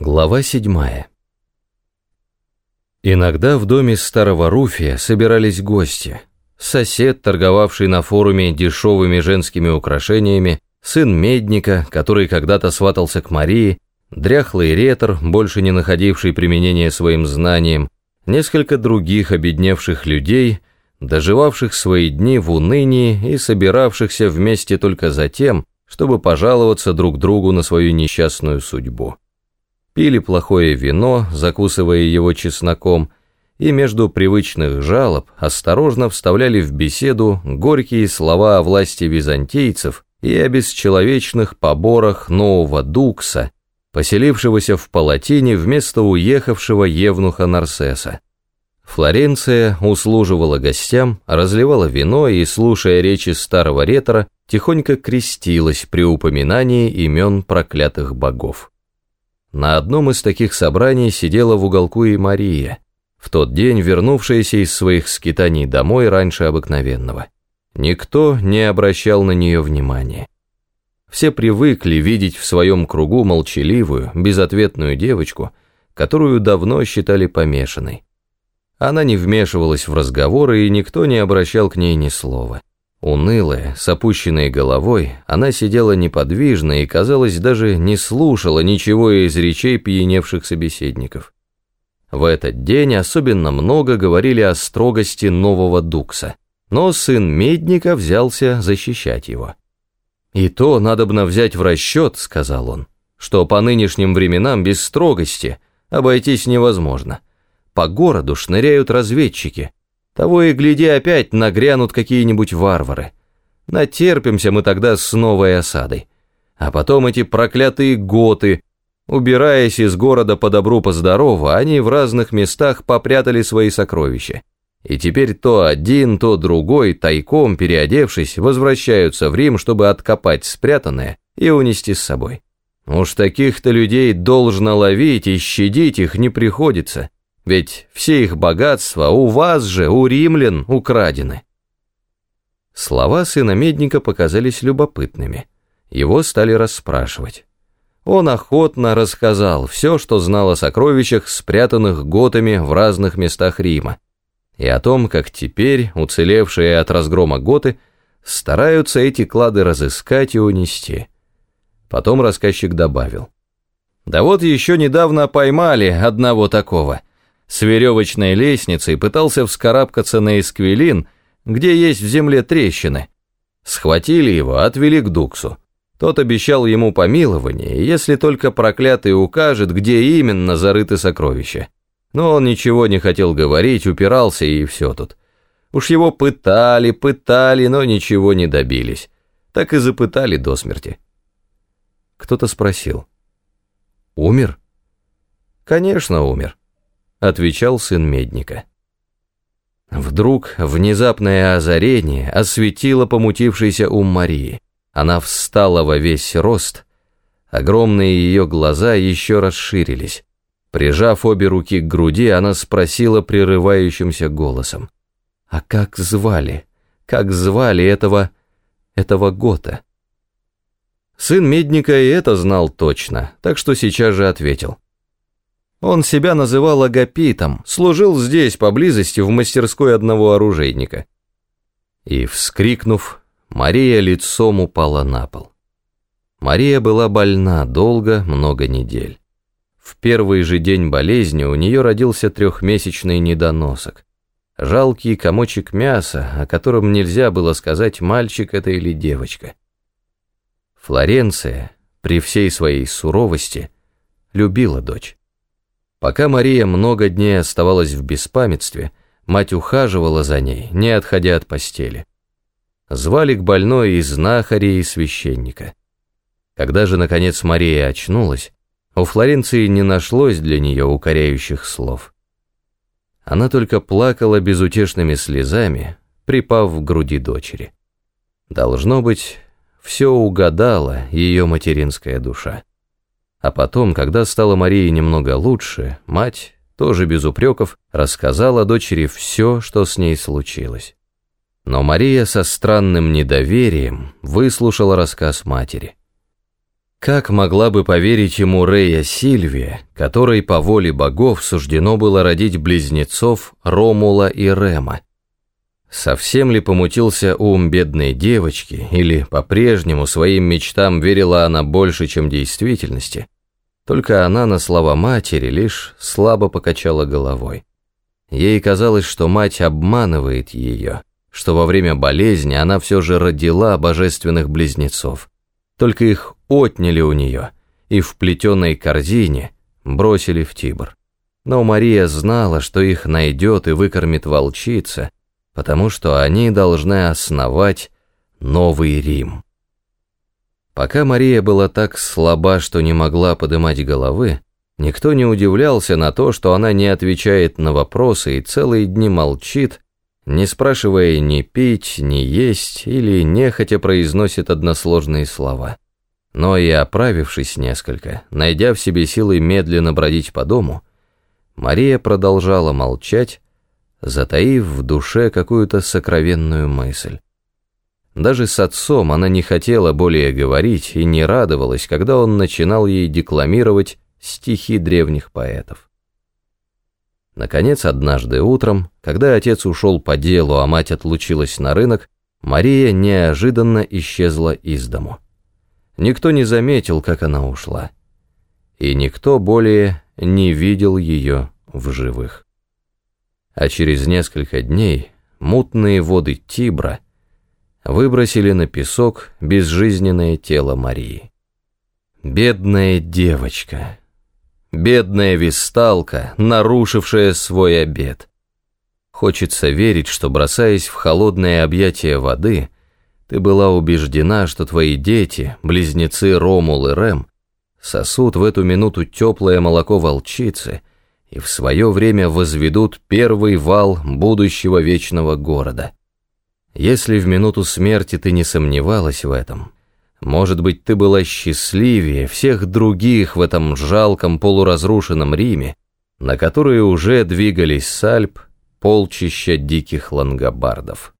Глава седьмая Иногда в доме старого Руфия собирались гости. Сосед, торговавший на форуме дешевыми женскими украшениями, сын медника, который когда-то сватался к Марии, дряхлый ретор, больше не находивший применения своим знаниям, несколько других обедневших людей, доживавших свои дни в унынии и собиравшихся вместе только за тем, чтобы пожаловаться друг другу на свою несчастную судьбу пили плохое вино, закусывая его чесноком, и между привычных жалоб осторожно вставляли в беседу горькие слова о власти византийцев и о бесчеловечных поборах нового Дукса, поселившегося в Палатине вместо уехавшего евнуха Нарсеса. Флоренция услуживала гостям, разливала вино и, слушая речи старого ретора, тихонько крестилась при упоминании имен проклятых богов. На одном из таких собраний сидела в уголку и Мария, в тот день вернувшаяся из своих скитаний домой раньше обыкновенного. Никто не обращал на нее внимания. Все привыкли видеть в своем кругу молчаливую, безответную девочку, которую давно считали помешанной. Она не вмешивалась в разговоры, и никто не обращал к ней ни слова. Унылая, с опущенной головой, она сидела неподвижно и, казалось, даже не слушала ничего из речей пьяневших собеседников. В этот день особенно много говорили о строгости нового Дукса, но сын Медника взялся защищать его. «И то надобно взять в расчет», — сказал он, «что по нынешним временам без строгости обойтись невозможно. По городу шныряют разведчики» Того и гляди, опять нагрянут какие-нибудь варвары. Натерпимся мы тогда с новой осадой. А потом эти проклятые готы, убираясь из города по добру, по здорову, они в разных местах попрятали свои сокровища. И теперь то один, то другой, тайком переодевшись, возвращаются в Рим, чтобы откопать спрятанное и унести с собой. Уж таких-то людей должно ловить и щадить их не приходится. Ведь все их богатства у вас же, у римлян, украдены. Слова сына Медника показались любопытными. Его стали расспрашивать. Он охотно рассказал все, что знал о сокровищах, спрятанных готами в разных местах Рима, и о том, как теперь уцелевшие от разгрома готы стараются эти клады разыскать и унести. Потом рассказчик добавил. «Да вот еще недавно поймали одного такого» с веревочной лестницей пытался вскарабкаться на эсквилин, где есть в земле трещины. Схватили его, отвели к Дуксу. Тот обещал ему помилование, если только проклятый укажет, где именно зарыты сокровища. Но он ничего не хотел говорить, упирался и все тут. Уж его пытали, пытали, но ничего не добились. Так и запытали до смерти. Кто-то спросил. «Умер?» «Конечно, умер отвечал сын Медника. Вдруг внезапное озарение осветило помутившийся ум Марии. Она встала во весь рост, огромные ее глаза еще расширились. Прижав обе руки к груди, она спросила прерывающимся голосом. «А как звали? Как звали этого... этого Гота?» Сын Медника и это знал точно, так что сейчас же ответил. Он себя называл агапитом, служил здесь, поблизости, в мастерской одного оружейника. И, вскрикнув, Мария лицом упала на пол. Мария была больна долго, много недель. В первый же день болезни у нее родился трехмесячный недоносок. Жалкий комочек мяса, о котором нельзя было сказать, мальчик это или девочка. Флоренция, при всей своей суровости, любила дочь. Пока Мария много дней оставалась в беспамятстве, мать ухаживала за ней, не отходя от постели. Звали к больной и знахаря, и священника. Когда же, наконец, Мария очнулась, у Флоренции не нашлось для нее укоряющих слов. Она только плакала безутешными слезами, припав в груди дочери. Должно быть, все угадала ее материнская душа. А потом, когда стало Марии немного лучше, мать, тоже без упреков, рассказала дочери все, что с ней случилось. Но Мария со странным недоверием выслушала рассказ матери. Как могла бы поверить ему Рея Сильвия, которой по воле богов суждено было родить близнецов Ромула и Рема? Совсем ли помутился ум бедной девочки, или по-прежнему своим мечтам верила она больше, чем действительности? Только она на слова матери лишь слабо покачала головой. Ей казалось, что мать обманывает ее, что во время болезни она все же родила божественных близнецов. Только их отняли у нее и в плетеной корзине бросили в Тибр. Но Мария знала, что их найдет и выкормит волчица, потому что они должны основать Новый Рим. Пока Мария была так слаба, что не могла подымать головы, никто не удивлялся на то, что она не отвечает на вопросы и целые дни молчит, не спрашивая ни пить, ни есть или нехотя произносит односложные слова. Но и оправившись несколько, найдя в себе силы медленно бродить по дому, Мария продолжала молчать, затаив в душе какую-то сокровенную мысль. Даже с отцом она не хотела более говорить и не радовалась, когда он начинал ей декламировать стихи древних поэтов. Наконец, однажды утром, когда отец ушел по делу, а мать отлучилась на рынок, Мария неожиданно исчезла из дому. Никто не заметил, как она ушла. И никто более не видел ее в живых. А через несколько дней мутные воды Тибра выбросили на песок безжизненное тело Марии. Бедная девочка, бедная висталка, нарушившая свой обед. Хочется верить, что, бросаясь в холодное объятие воды, ты была убеждена, что твои дети, близнецы Ромул и Рэм, сосут в эту минуту теплое молоко волчицы и в свое время возведут первый вал будущего вечного города. Если в минуту смерти ты не сомневалась в этом, может быть, ты была счастливее всех других в этом жалком полуразрушенном Риме, на которые уже двигались сальп полчища диких лангобардов.